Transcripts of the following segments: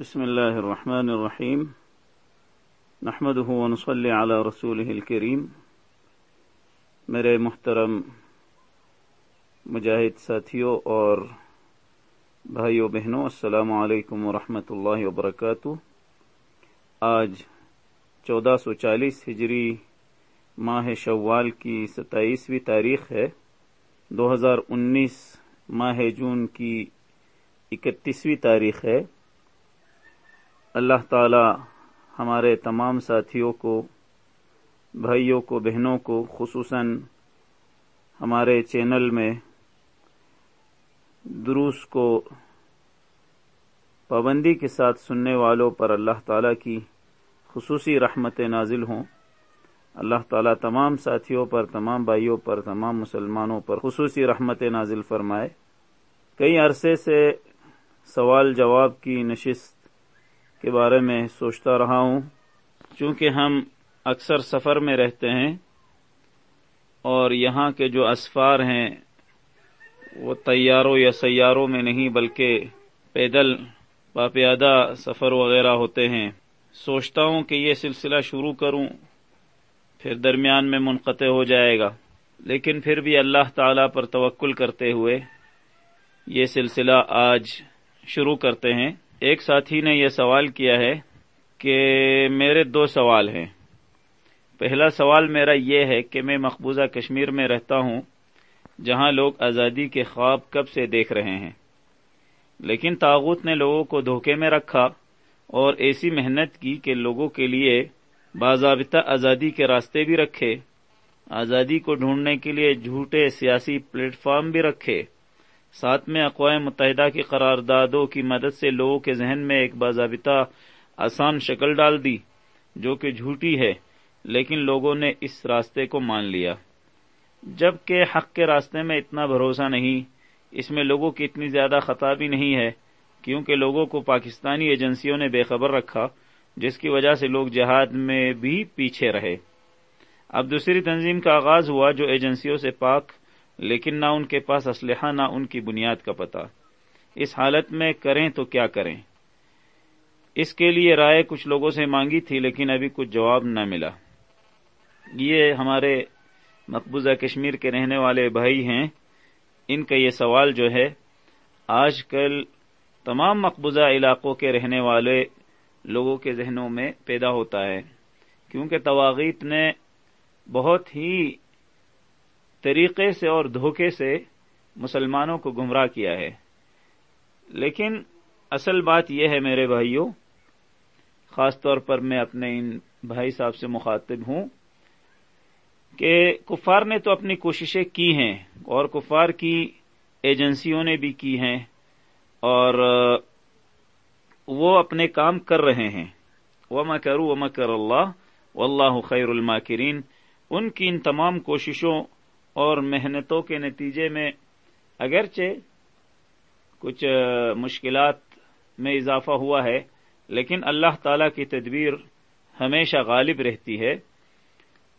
بسم الله الرحمن الرحيم نحمده ونصلي على رسوله الكريم میرے محترم مجاہد ساتھیوں اور بھائیوں بہنوں، السلام علیکم ورحمۃ اللہ وبرکاتہ۔ آج چودہ سو چالیس ہجری ماہ شوال کی ستائیسویں تاریخ ہے۔ دو ہزار انیس ماہ جون کی اکتیسویں تاریخ ہے۔ اللہ تعالی ہمارے تمام ساتھیوں کو، بھائیوں کو، بہنوں کو، خصوصاً ہمارے چینل میں دروس کو پابندی کے ساتھ سننے والوں پر اللہ تعالی کی خصوصی رحمت نازل ہوں۔ اللہ تعالیٰ تمام ساتھیوں پر، تمام بھائیوں پر، تمام مسلمانوں پر خصوصی رحمت نازل فرمائے۔ کئی عرصے سے سوال جواب کی نشست کے بارے میں سوچتا رہا ہوں۔ چونکہ ہم اکثر سفر میں رہتے ہیں اور یہاں کے جو اسفار ہیں، وہ تیاروں یا سیاروں میں نہیں بلکہ پیدل، باپیادہ سفر وغیرہ ہوتے ہیں۔ سوچتا ہوں کہ یہ سلسلہ شروع کروں، پھر درمیان میں منقطع ہو جائے گا۔ لیکن پھر بھی اللہ تعالی پر توکل کرتے ہوئے یہ سلسلہ آج شروع کرتے ہیں۔ ایک ساتھی نے یہ سوال کیا ہے کہ میرے دو سوال ہیں۔ پہلا سوال میرا یہ ہے کہ میں مقبوضہ کشمیر میں رہتا ہوں، جہاں لوگ آزادی کے خواب کب سے دیکھ رہے ہیں۔ لیکن تاغوت نے لوگوں کو دھوکے میں رکھا اور ایسی محنت کی کہ لوگوں کے لیے باضابطہ آزادی کے راستے بھی رکھے، آزادی کو ڈھونڈنے کے لیے جھوٹے سیاسی پلیٹ فارم بھی رکھے۔ ساتھ میں اقوام متحدہ کی قراردادوں کی مدد سے لوگوں کے ذہن میں ایک باضابطہ آسان شکل ڈال دی، جو کہ جھوٹی ہے، لیکن لوگوں نے اس راستے کو مان لیا۔ جبکہ حق کے راستے میں اتنا بھروسہ نہیں، اس میں لوگوں کی اتنی زیادہ خطا بھی نہیں ہے، کیونکہ لوگوں کو پاکستانی ایجنسیوں نے بے خبر رکھا، جس کی وجہ سے لوگ جہاد میں بھی پیچھے رہے۔ اب دوسری تنظیم کا آغاز ہوا، جو ایجنسیوں سے پاک لیکن نہ ان کے پاس اسلحہ، نہ ان کی بنیاد کا پتہ۔ اس حالت میں کریں تو کیا کریں؟ اس کے لیے رائے کچھ لوگوں سے مانگی تھی، لیکن ابھی کچھ جواب نہ ملا۔ یہ ہمارے مقبوضہ کشمیر کے رہنے والے بھائی ہیں۔ ان کا یہ سوال جو ہے، آج کل تمام مقبوضہ علاقوں کے رہنے والے لوگوں کے ذہنوں میں پیدا ہوتا ہے۔ کیونکہ تواغیت نے بہت ہی طریقے سے اور دھوکے سے مسلمانوں کو گمراہ کیا ہے۔ لیکن اصل بات یہ ہے میرے بھائیوں، خاص طور پر میں اپنے ان بھائی صاحب سے مخاطب ہوں، کہ کفار نے تو اپنی کوششیں کی ہیں اور کفار کی ایجنسیوں نے بھی کی ہیں اور وہ اپنے کام کر رہے ہیں۔ وہ کرو و کر اللہ و اللہ خیر الماکرین ان کی ان تمام کوششوں اور محنتوں کے نتیجے میں اگرچہ کچھ مشکلات میں اضافہ ہوا ہے، لیکن اللہ تعالی کی تدبیر ہمیشہ غالب رہتی ہے،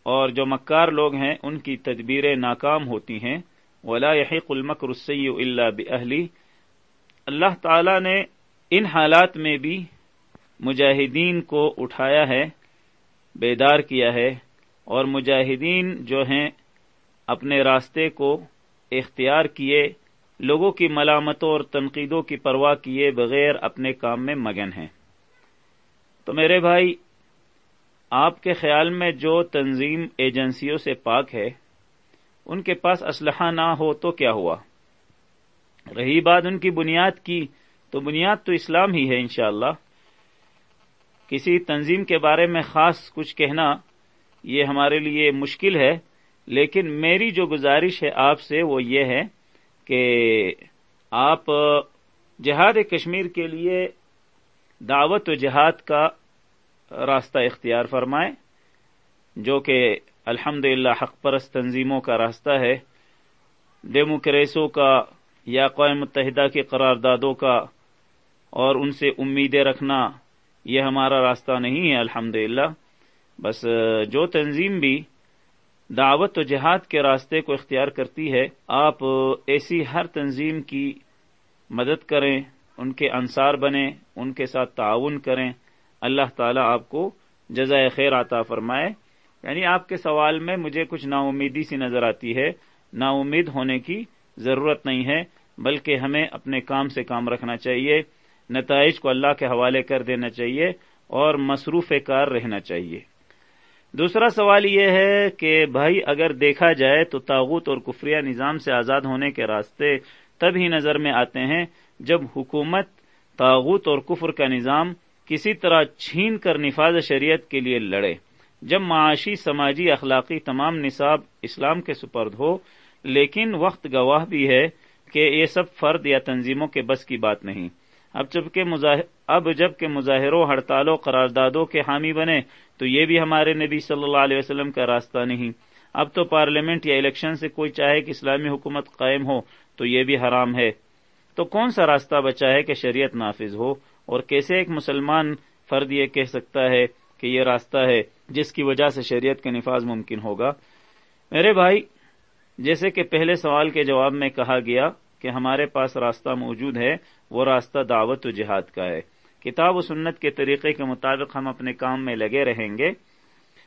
اور جو مکار لوگ ہیں ان کی تدبیریں ناکام ہوتی ہیں۔ ولا یحیق المکر السی اللہ بہلی اللہ تعالی نے ان حالات میں بھی مجاہدین کو اٹھایا ہے، بیدار کیا ہے، اور مجاہدین جو ہیں اپنے راستے کو اختیار کیے، لوگوں کی ملامتوں اور تنقیدوں کی پرواہ کیے بغیر اپنے کام میں مگن ہیں۔ تو میرے بھائی، آپ کے خیال میں جو تنظیم ایجنسیوں سے پاک ہے، ان کے پاس اسلحہ نہ ہو تو کیا ہوا؟ رہی بات ان کی بنیاد کی، تو بنیاد تو اسلام ہی ہے انشاءاللہ۔ کسی تنظیم کے بارے میں خاص کچھ کہنا، یہ ہمارے لیے مشکل ہے۔ لیکن میری جو گزارش ہے آپ سے وہ یہ ہے کہ آپ جہاد کشمیر کے لیے دعوت و جہاد کا راستہ اختیار فرمائیں، جو کہ الحمد حق پرست تنظیموں کا راستہ ہے، ڈیموکریسوں کا یا قوم متحدہ کے قراردادوں کا، اور ان سے امیدیں رکھنا یہ ہمارا راستہ نہیں ہے الحمد بس جو تنظیم بھی دعوت و جہاد کے راستے کو اختیار کرتی ہے، آپ ایسی ہر تنظیم کی مدد کریں، ان کے انصار بنیں، ان کے ساتھ تعاون کریں، اللہ تعالیٰ آپ کو جزائے خیر عطا فرمائے۔ یعنی آپ کے سوال میں مجھے کچھ نا امیدی سی نظر آتی ہے۔ نا امید ہونے کی ضرورت نہیں ہے، بلکہ ہمیں اپنے کام سے کام رکھنا چاہیے، نتائج کو اللہ کے حوالے کر دینا چاہیے اور مصروف کار رہنا چاہیے۔ دوسرا سوال یہ ہے کہ بھائی اگر دیکھا جائے تو تاغوت اور کفریہ نظام سے آزاد ہونے کے راستے تب ہی نظر میں آتے ہیں جب حکومت تاغوت اور کفر کا نظام کسی طرح چھین کر نفاذ شریعت کے لیے لڑے۔ جب معاشی، سماجی، اخلاقی تمام نصاب اسلام کے سپرد ہو، لیکن وقت گواہ بھی ہے کہ یہ سب فرد یا تنظیموں کے بس کی بات نہیں۔ اب جبکہ اب جبکہ مظاہروں، ہڑتالوں، قراردادوں کے حامی بنے تو یہ بھی ہمارے نبی صلی اللہ علیہ وسلم کا راستہ نہیں۔ اب تو پارلیمنٹ یا الیکشن سے کوئی چاہے کہ اسلامی حکومت قائم ہو، تو یہ بھی حرام ہے۔ تو کون سا راستہ بچا ہے کہ شریعت نافذ ہو؟ اور کیسے ایک مسلمان فرد یہ کہہ سکتا ہے کہ یہ راستہ ہے جس کی وجہ سے شریعت کا نفاذ ممکن ہوگا؟ میرے بھائی، جیسے کہ پہلے سوال کے جواب میں کہا گیا کہ ہمارے پاس راستہ موجود ہے، وہ راستہ دعوت و جہاد کا ہے۔ کتاب و سنت کے طریقے کے مطابق ہم اپنے کام میں لگے رہیں گے،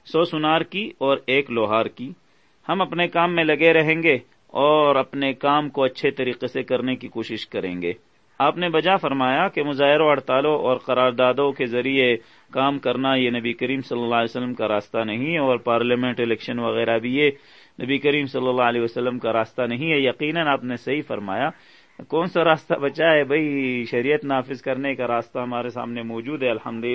سو سنار کی اور ایک لوہار کی۔ ہم اپنے کام میں لگے رہیں گے اور اپنے کام کو اچھے طریقے سے کرنے کی کوشش کریں گے۔ آپ نے بجا فرمایا کہ مظاہروں، ہڑتالوں اور قراردادوں کے ذریعے کام کرنا یہ نبی کریم صلی اللہ علیہ وسلم کا راستہ نہیں اور پارلیمنٹ الیکشن وغیرہ بھی یہ نبی کریم صلی اللہ علیہ وسلم کا راستہ نہیں ہے۔ یقیناً آپ نے صحیح فرمایا کون سا راستہ بچا ہے بھائی شریعت نافذ کرنے کا راستہ ہمارے سامنے موجود ہے الحمد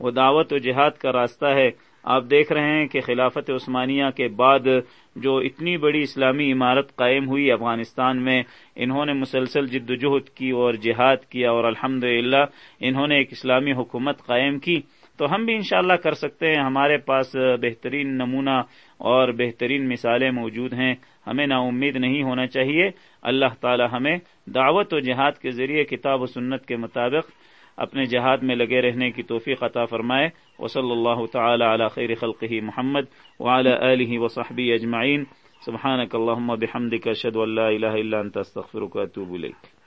وہ دعوت و جہاد کا راستہ ہے۔ آپ دیکھ رہے ہیں کہ خلافت عثمانیہ کے بعد جو اتنی بڑی اسلامی عمارت قائم ہوئی افغانستان میں، انہوں نے مسلسل جد وجہد کی اور جہاد کیا اور الحمد انہوں نے ایک اسلامی حکومت قائم کی۔ تو ہم بھی انشاءاللہ کر سکتے ہیں۔ ہمارے پاس بہترین نمونہ اور بہترین مثالیں موجود ہیں۔ ہمیں نا امید نہیں ہونا چاہیے۔ اللہ تعالی ہمیں دعوت و جہاد کے ذریعے کتاب و سنت کے مطابق اپنے جہاد میں لگے رہنے کی توفیق عطا فرمائے۔ وصلی اللہ تعالی علی خیر خلقہ محمد وعلی آلہ وصحبہ اجمعین۔ سبحانك اللهم بحمدك اشهد ان لا اله الا انت استغفرك واتوب اليك